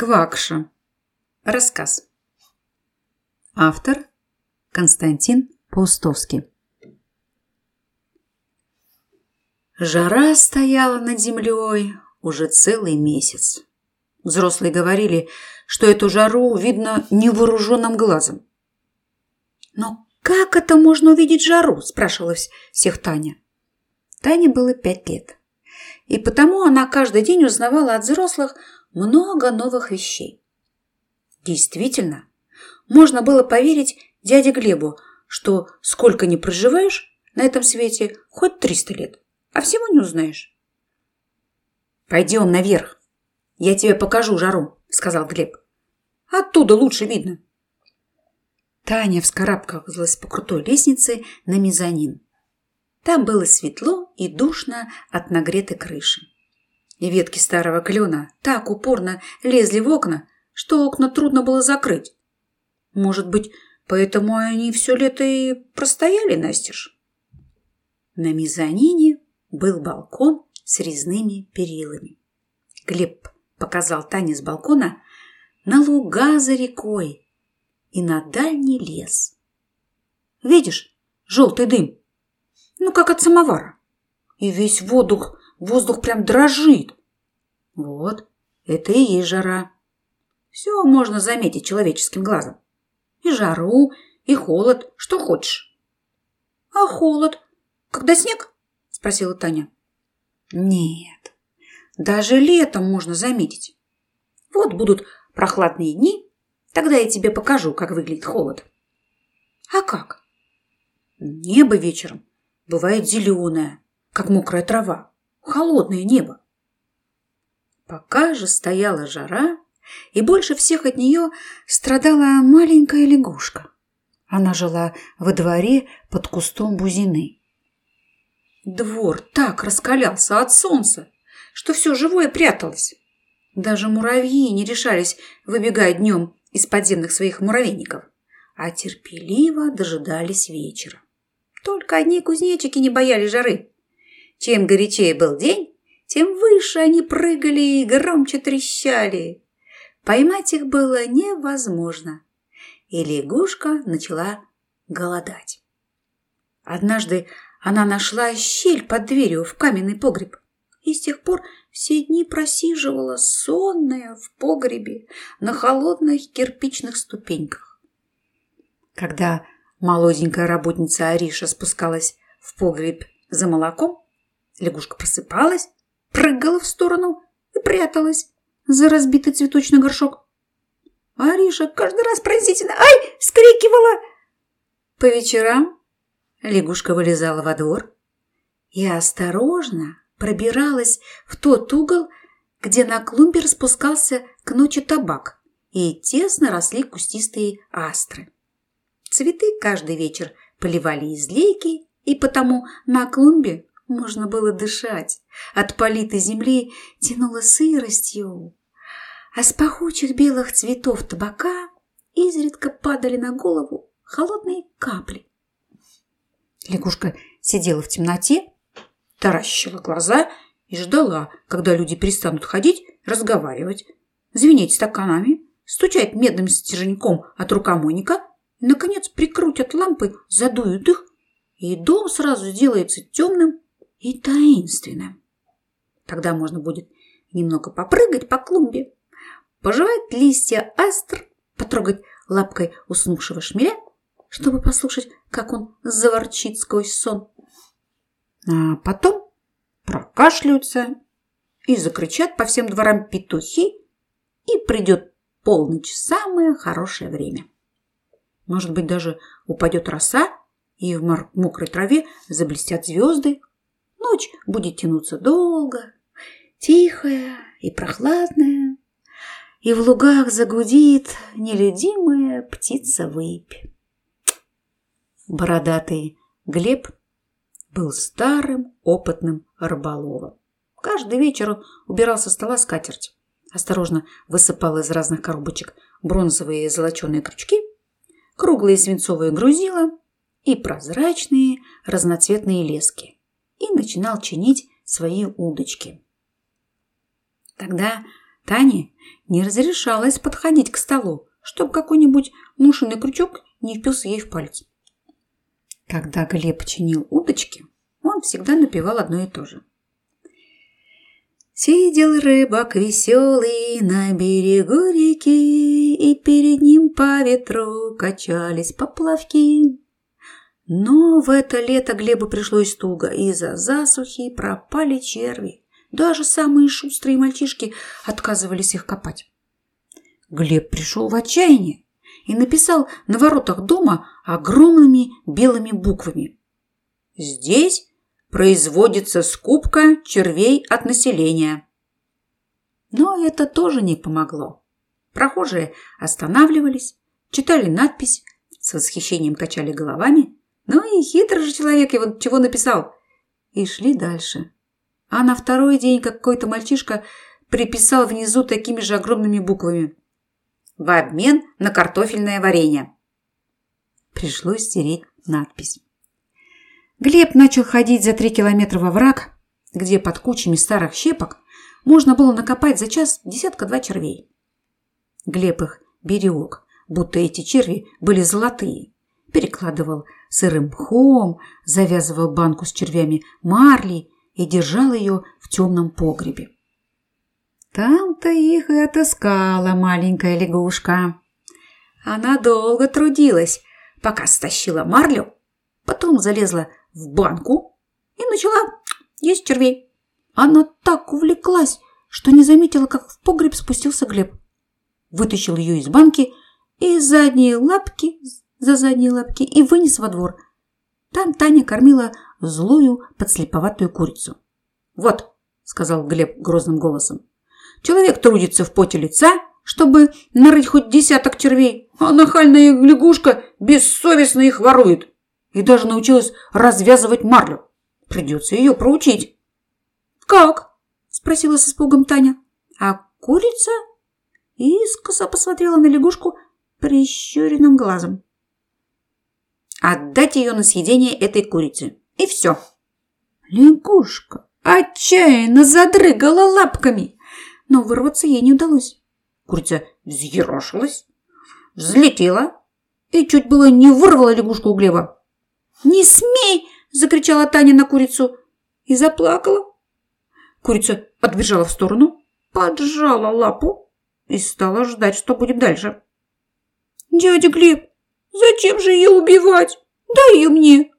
Квакша. Рассказ. Автор Константин Паустовский. Жара стояла над землей уже целый месяц. Взрослые говорили, что эту жару видно невооруженным глазом. «Но как это можно увидеть жару?» – спрашивала всех Таня. Тане было пять лет, и потому она каждый день узнавала от взрослых – много новых вещей. Действительно, можно было поверить дяде Глебу, что сколько ни проживаешь на этом свете, хоть триста лет, а всего не узнаешь. «Пойдем наверх, я тебе покажу жару», – сказал Глеб. «Оттуда лучше видно». Таня вскарабкалась по крутой лестнице на мезонин. Там было светло и душно от нагретой крыши и ветки старого клена так упорно лезли в окна, что окна трудно было закрыть. Может быть, поэтому они все лето и простояли настежь? На мезонине был балкон с резными перилами. Глеб показал Тане с балкона на луга за рекой и на дальний лес. Видишь, желтый дым, ну, как от самовара. И весь воздух Воздух прям дрожит. Вот, это и есть жара. Все можно заметить человеческим глазом. И жару, и холод, что хочешь. А холод? Когда снег? Спросила Таня. Нет, даже летом можно заметить. Вот будут прохладные дни, тогда я тебе покажу, как выглядит холод. А как? Небо вечером бывает зеленое, как мокрая трава холодное небо. Пока же стояла жара, и больше всех от нее страдала маленькая лягушка. Она жила во дворе под кустом бузины. Двор так раскалялся от солнца, что все живое пряталось. Даже муравьи не решались выбегать днем из подземных своих муравейников, а терпеливо дожидались вечера. Только одни кузнечики не боялись жары. Чем горячее был день, тем выше они прыгали и громче трещали. Поймать их было невозможно, и лягушка начала голодать. Однажды она нашла щель под дверью в каменный погреб и с тех пор все дни просиживала сонная в погребе на холодных кирпичных ступеньках. Когда молоденькая работница Ариша спускалась в погреб за молоком, Лягушка просыпалась, прыгала в сторону и пряталась за разбитый цветочный горшок. Ариша каждый раз пронзительно «Ай!» скрикивала. По вечерам лягушка вылезала во двор и осторожно пробиралась в тот угол, где на клумбе распускался к ночи табак и тесно росли кустистые астры. Цветы каждый вечер поливали из лейки, и потому на клумбе можно было дышать. От политой земли тянуло сыростью. А с пахучих белых цветов табака изредка падали на голову холодные капли. Лягушка сидела в темноте, таращила глаза и ждала, когда люди перестанут ходить, разговаривать, звенеть стаканами, стучать медным стерженьком от рукомойника и, наконец, прикрутят лампы, задуют их, и дом сразу сделается темным и таинственным. Тогда можно будет немного попрыгать по клумбе, пожевать листья астр, потрогать лапкой уснувшего шмеля, чтобы послушать, как он заворчит сквозь сон. А потом прокашляются и закричат по всем дворам петухи, и придет полночь, самое хорошее время. Может быть, даже упадет роса, и в мокрой траве заблестят звезды, Ночь будет тянуться долго, тихая и прохладная, и в лугах загудит нелюдимая птица-выпь. Бородатый Глеб был старым опытным рыболовом. Каждый вечер он убирал со стола скатерть, осторожно высыпал из разных коробочек бронзовые золоченые крючки, круглые свинцовые грузила и прозрачные разноцветные лески и начинал чинить свои удочки. Тогда Тане не разрешалось подходить к столу, чтобы какой-нибудь мушиный крючок не впился ей в палец. Когда Глеб чинил удочки, он всегда напевал одно и то же. Сидел рыбак веселый на берегу реки, И перед ним по ветру качались поплавки. Но в это лето Глебу пришлось туго. Из-за засухи пропали черви. Даже самые шустрые мальчишки отказывались их копать. Глеб пришел в отчаяние и написал на воротах дома огромными белыми буквами. Здесь производится скупка червей от населения. Но это тоже не помогло. Прохожие останавливались, читали надпись, с восхищением качали головами. Ну и хитрый же человек его чего написал. И шли дальше. А на второй день какой-то мальчишка приписал внизу такими же огромными буквами – в обмен на картофельное варенье. Пришлось стереть надпись. Глеб начал ходить за три километра во враг, где под кучами старых щепок можно было накопать за час десятка-два червей. Глеб их берег, будто эти черви были золотые. Перекладывал сырым мхом, завязывал банку с червями марлей и держал ее в темном погребе. Там-то их и отыскала маленькая лягушка. Она долго трудилась, пока стащила марлю, потом залезла в банку и начала есть червей. Она так увлеклась, что не заметила, как в погреб спустился Глеб. Вытащил ее из банки и задние лапки за задние лапки и вынес во двор. Там Таня кормила злую подслеповатую курицу. «Вот», — сказал Глеб грозным голосом, Человек трудится в поте лица, чтобы нарыть хоть десяток червей, а нахальная лягушка бессовестно их ворует. И даже научилась развязывать марлю. Придется ее проучить. «Как?» – спросила с испугом Таня. А курица искоса посмотрела на лягушку прищуренным глазом. «Отдать ее на съедение этой курице. И все». Лягушка отчаянно задрыгала лапками но вырваться ей не удалось. Курица взъерошилась, взлетела и чуть было не вырвала лягушку у Глеба. «Не смей!» – закричала Таня на курицу и заплакала. Курица отбежала в сторону, поджала лапу и стала ждать, что будет дальше. «Дядя Глеб, зачем же ее убивать? Дай ее мне!»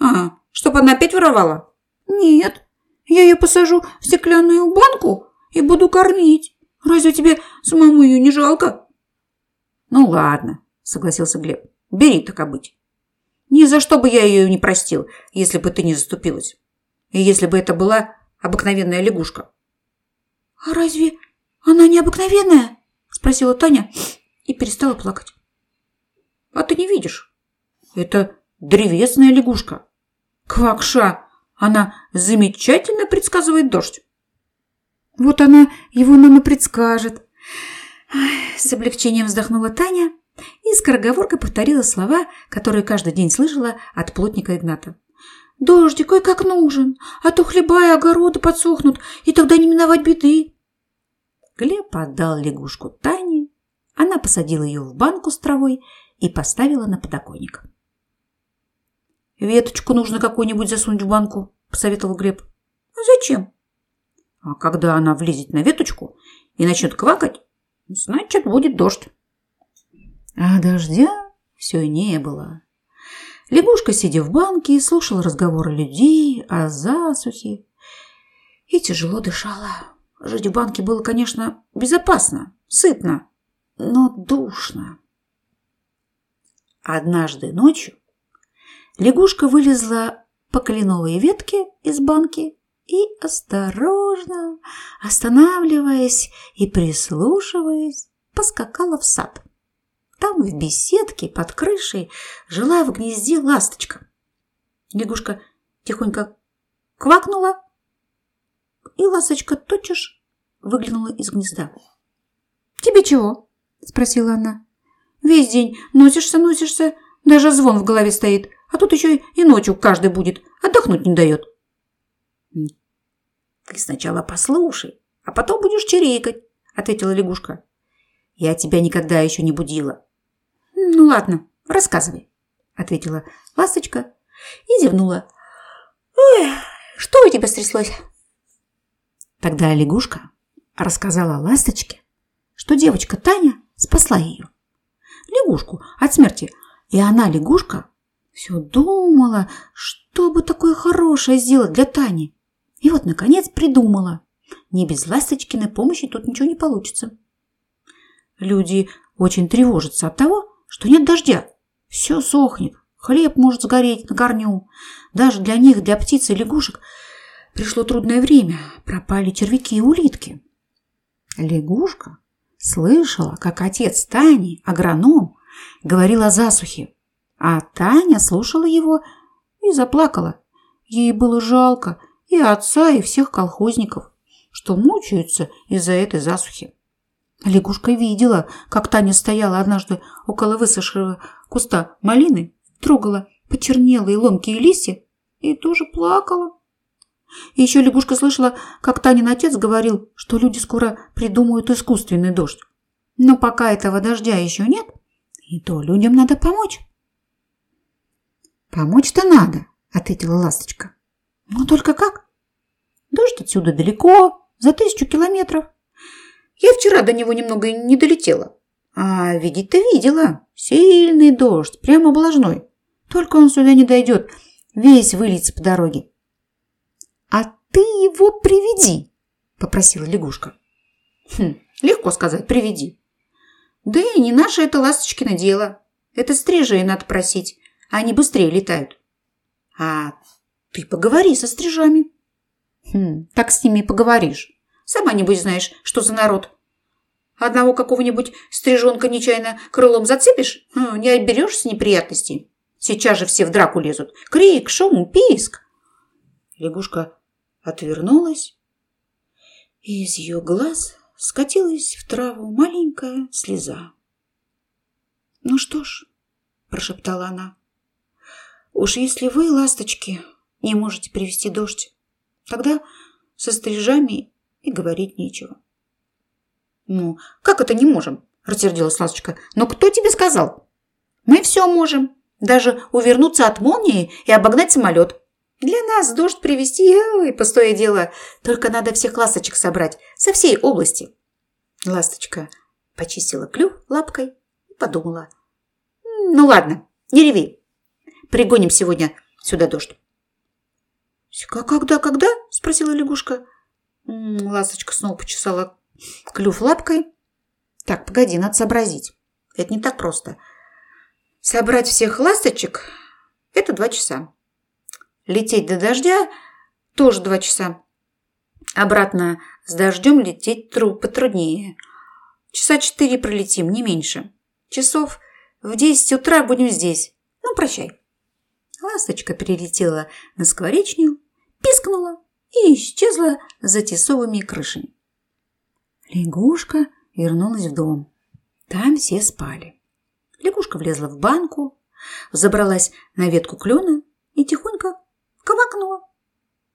«А, чтобы она опять воровала?» «Нет, я ее посажу в стеклянную банку и буду кормить. Разве тебе самому ее не жалко?» «Ну ладно», – согласился Глеб. «Бери так быть. Ни за что бы я ее не простил, если бы ты не заступилась. И если бы это была обыкновенная лягушка». «А разве она не обыкновенная?» – спросила Таня и перестала плакать. «А ты не видишь? Это древесная лягушка. Квакша, она замечательно предсказывает дождь. Вот она его нам и предскажет. С облегчением вздохнула Таня и скороговоркой повторила слова, которые каждый день слышала от плотника Игната. «Дождик, ой, как нужен, а то хлеба и огороды подсохнут, и тогда не миновать беды». Глеб отдал лягушку Тане, она посадила ее в банку с травой и поставила на подоконник. «Веточку нужно какую-нибудь засунуть в банку», – посоветовал Глеб. «А зачем?» А когда она влезет на веточку и начнет квакать, значит, будет дождь. А дождя все не было. Лягушка, сидя в банке, слушала разговоры людей о засухе и тяжело дышала. Жить в банке было, конечно, безопасно, сытно, но душно. Однажды ночью лягушка вылезла по кленовой ветке из банки и осторожно, останавливаясь и прислушиваясь, поскакала в сад. Там в беседке под крышей жила в гнезде ласточка. Лягушка тихонько квакнула, и ласточка тотчас выглянула из гнезда. «Тебе чего?» – спросила она. «Весь день носишься, носишься, даже звон в голове стоит, а тут еще и ночью каждый будет, отдохнуть не дает». Ты сначала послушай, а потом будешь чирикать», – ответила лягушка. «Я тебя никогда еще не будила». «Ну ладно, рассказывай», – ответила ласточка и зевнула. «Ой, что у тебя стряслось?» Тогда лягушка рассказала ласточке, что девочка Таня спасла ее, лягушку, от смерти. И она, лягушка, все думала, что бы такое хорошее сделать для Тани. И вот, наконец, придумала. Не без ласточкиной помощи тут ничего не получится. Люди очень тревожатся от того, что нет дождя. Все сохнет, хлеб может сгореть на корню. Даже для них, для птиц и лягушек, пришло трудное время. Пропали червяки и улитки. Лягушка слышала, как отец Тани, агроном, говорил о засухе, а Таня слушала его и заплакала. Ей было жалко и отца, и всех колхозников, что мучаются из-за этой засухи. Лягушка видела, как Таня стояла однажды около высохшего куста малины, трогала почернелые ломкие листья и тоже плакала. И еще лягушка слышала, как Танин отец говорил, что люди скоро придумают искусственный дождь. Но пока этого дождя еще нет, и то людям надо помочь. «Помочь-то надо», – ответила ласточка. «Но только как? Дождь отсюда далеко, за тысячу километров. Я вчера до него немного не долетела. А видеть-то видела. Сильный дождь, прямо облажной. Только он сюда не дойдет, весь выльется по дороге. «А ты его приведи», – попросила лягушка. «Хм, легко сказать, приведи. Да и не наше это ласточкино дело. Это стрижей надо просить, а они быстрее летают. А ты поговори со стрижами. Хм, так с ними и поговоришь. Сама небось знаешь, что за народ. Одного какого-нибудь стрижонка нечаянно крылом зацепишь, хм, не оберешься неприятностей. Сейчас же все в драку лезут. Крик, шум, писк. Лягушка отвернулась, и из ее глаз скатилась в траву маленькая слеза. «Ну что ж», – прошептала она, – «уж если вы, ласточки, не можете привести дождь, тогда со стрижами и говорить нечего». «Ну, как это не можем?» – рассердилась ласточка. «Но кто тебе сказал?» «Мы все можем, даже увернуться от молнии и обогнать самолет. Для нас дождь привезти и пустое дело. Только надо всех ласточек собрать со всей области. Ласточка почистила клюв лапкой и подумала. Ну ладно, не реви. Пригоним сегодня сюда дождь. «Когда, когда?» – спросила лягушка. Ласточка снова почесала клюв лапкой. «Так, погоди, надо сообразить. Это не так просто. Собрать всех ласточек – это два часа. Лететь до дождя тоже два часа. Обратно с дождем лететь тру потруднее. Часа четыре пролетим, не меньше. Часов в десять утра будем здесь. Ну, прощай. Ласточка перелетела на скворечню, пискнула и исчезла за тесовыми крышами. Лягушка вернулась в дом. Там все спали. Лягушка влезла в банку, забралась на ветку клена и тихонько квакнула.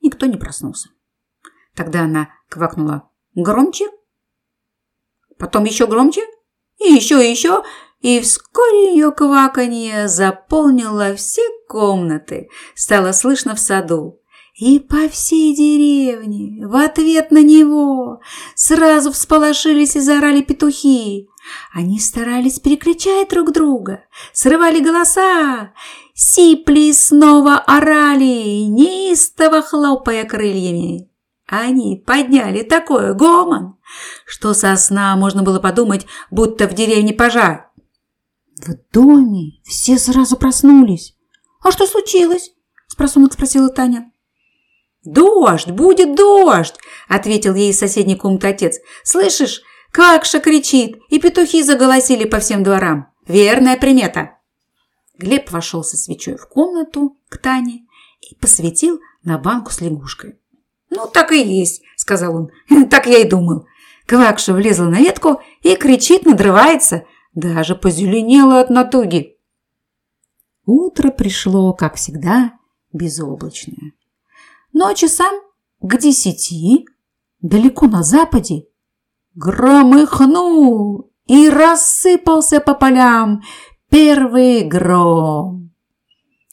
Никто не проснулся. Тогда она квакнула громче, потом еще громче, и еще, и еще, и вскоре ее кваканье заполнило все комнаты, стало слышно в саду. И по всей деревне в ответ на него сразу всполошились и заорали петухи. Они старались перекричать друг друга, срывали голоса, сипли снова орали, неистово хлопая крыльями. Они подняли такой гомон, что со сна можно было подумать, будто в деревне пожар. В доме все сразу проснулись. «А что случилось?» – спросонок спросила Таня. «Дождь! Будет дождь!» – ответил ей из соседней комнаты отец. «Слышишь, Какша кричит, и петухи заголосили по всем дворам. Верная примета!» Глеб вошел со свечой в комнату к Тане и посветил на банку с лягушкой. «Ну, так и есть», – сказал он. «Так я и думал». Квакша влезла на ветку и кричит, надрывается, даже позеленела от натуги. Утро пришло, как всегда, безоблачное. Но часам к десяти далеко на западе, громыхнул и рассыпался по полям первый гром.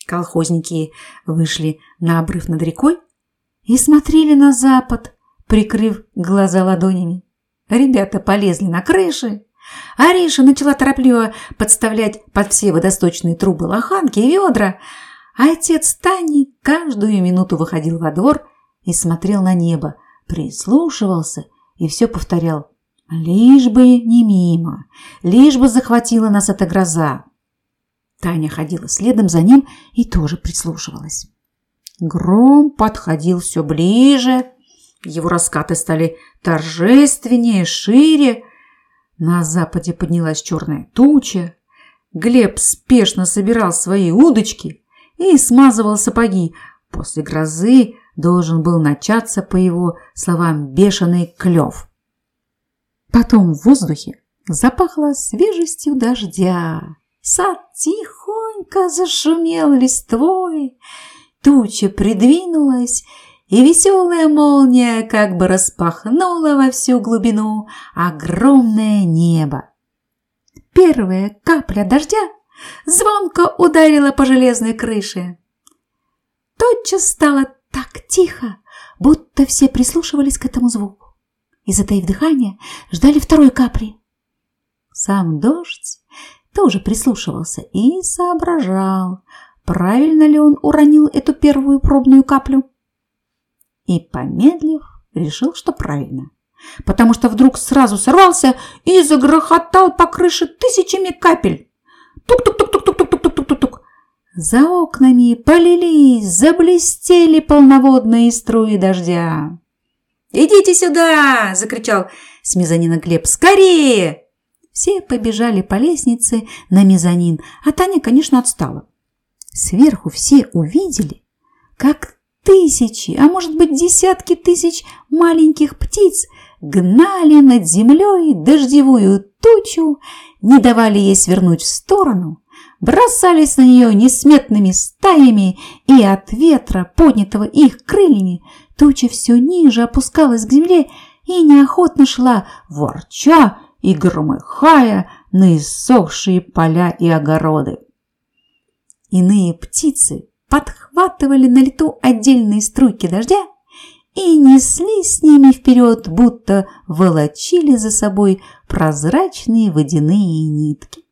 Колхозники вышли на обрыв над рекой и смотрели на запад, прикрыв глаза ладонями. Ребята полезли на крыши. Ариша начала торопливо подставлять под все водосточные трубы лоханки и ведра, а отец Тани каждую минуту выходил во двор и смотрел на небо, прислушивался и все повторял «Лишь бы не мимо, лишь бы захватила нас эта гроза». Таня ходила следом за ним и тоже прислушивалась. Гром подходил все ближе, его раскаты стали торжественнее, шире. На западе поднялась черная туча. Глеб спешно собирал свои удочки и смазывал сапоги. После грозы должен был начаться, по его словам, бешеный клев. Потом в воздухе запахло свежестью дождя. Сад тихонько зашумел листвой, туча придвинулась, и веселая молния как бы распахнула во всю глубину огромное небо. Первая капля дождя звонко ударила по железной крыше. Тотчас стало так тихо, будто все прислушивались к этому звуку и, затаив дыхание, ждали второй капли. Сам дождь тоже прислушивался и соображал, правильно ли он уронил эту первую пробную каплю. И, помедлив, решил, что правильно, потому что вдруг сразу сорвался и загрохотал по крыше тысячами капель. Тук-тук-тук-тук-тук-тук-тук-тук-тук. За окнами полились, заблестели полноводные струи дождя. «Идите сюда!» – закричал с мезонина Глеб. «Скорее!» Все побежали по лестнице на мезонин, а Таня, конечно, отстала. Сверху все увидели, как тысячи, а может быть десятки тысяч маленьких птиц гнали над землей дождевую тучу, не давали ей свернуть в сторону, бросались на нее несметными стаями, и от ветра, поднятого их крыльями, туча все ниже опускалась к земле и неохотно шла, ворча и громыхая на иссохшие поля и огороды. Иные птицы подхватывали на лету отдельные струйки дождя и несли с ними вперед, будто волочили за собой прозрачные водяные нитки.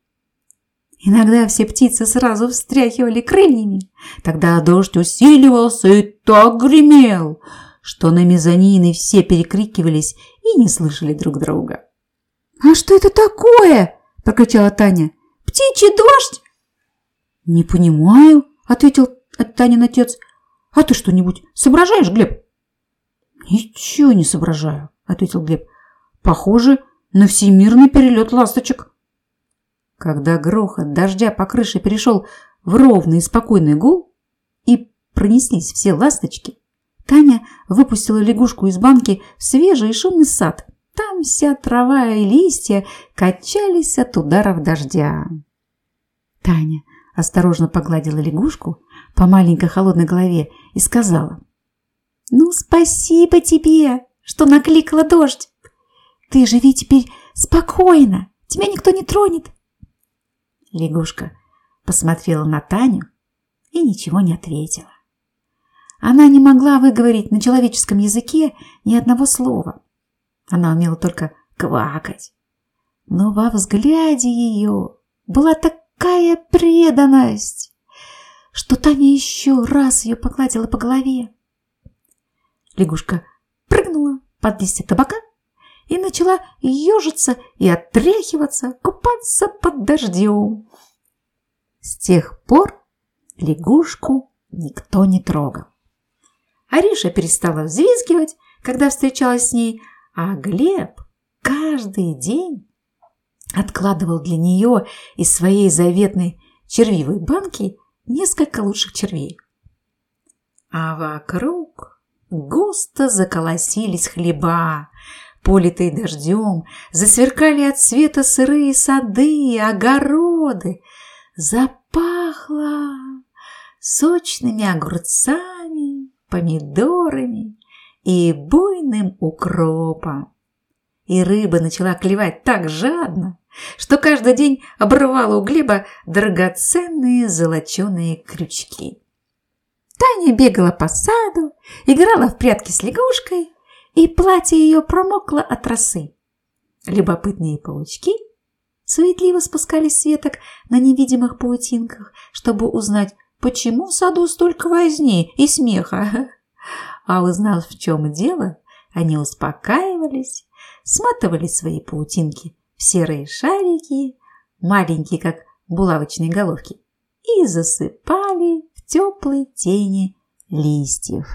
Иногда все птицы сразу встряхивали крыльями. Тогда дождь усиливался и так гремел, что на мезонины все перекрикивались и не слышали друг друга. «А что это такое?» – прокричала Таня. «Птичий дождь?» «Не понимаю», – ответил Танин отец. «А ты что-нибудь соображаешь, Глеб?» «Ничего не соображаю», – ответил Глеб. «Похоже на всемирный перелет ласточек». Когда грохот дождя по крыше перешел в ровный и спокойный гул и пронеслись все ласточки, Таня выпустила лягушку из банки в свежий и шумный сад. Там вся трава и листья качались от ударов дождя. Таня осторожно погладила лягушку по маленькой холодной голове и сказала. «Ну, спасибо тебе, что накликала дождь. Ты живи теперь спокойно, тебя никто не тронет». Лягушка посмотрела на Таню и ничего не ответила. Она не могла выговорить на человеческом языке ни одного слова. Она умела только квакать. Но во взгляде ее была такая преданность, что Таня еще раз ее погладила по голове. Лягушка прыгнула под листья табака и начала ежиться и отряхиваться, купаться под дождем. С тех пор лягушку никто не трогал. Ариша перестала взвизгивать, когда встречалась с ней, а Глеб каждый день откладывал для нее из своей заветной червивой банки несколько лучших червей. А вокруг густо заколосились хлеба, политые дождем, засверкали от света сырые сады, огороды, запахло сочными огурцами, помидорами и буйным укропом. И рыба начала клевать так жадно, что каждый день обрывала у Глеба драгоценные золоченые крючки. Таня бегала по саду, играла в прятки с лягушкой, и платье ее промокло от росы. Любопытные паучки суетливо спускались с веток на невидимых паутинках, чтобы узнать, почему в саду столько возни и смеха. А узнав, в чем дело, они успокаивались, сматывали свои паутинки в серые шарики, маленькие, как булавочные головки, и засыпали в теплой тени листьев.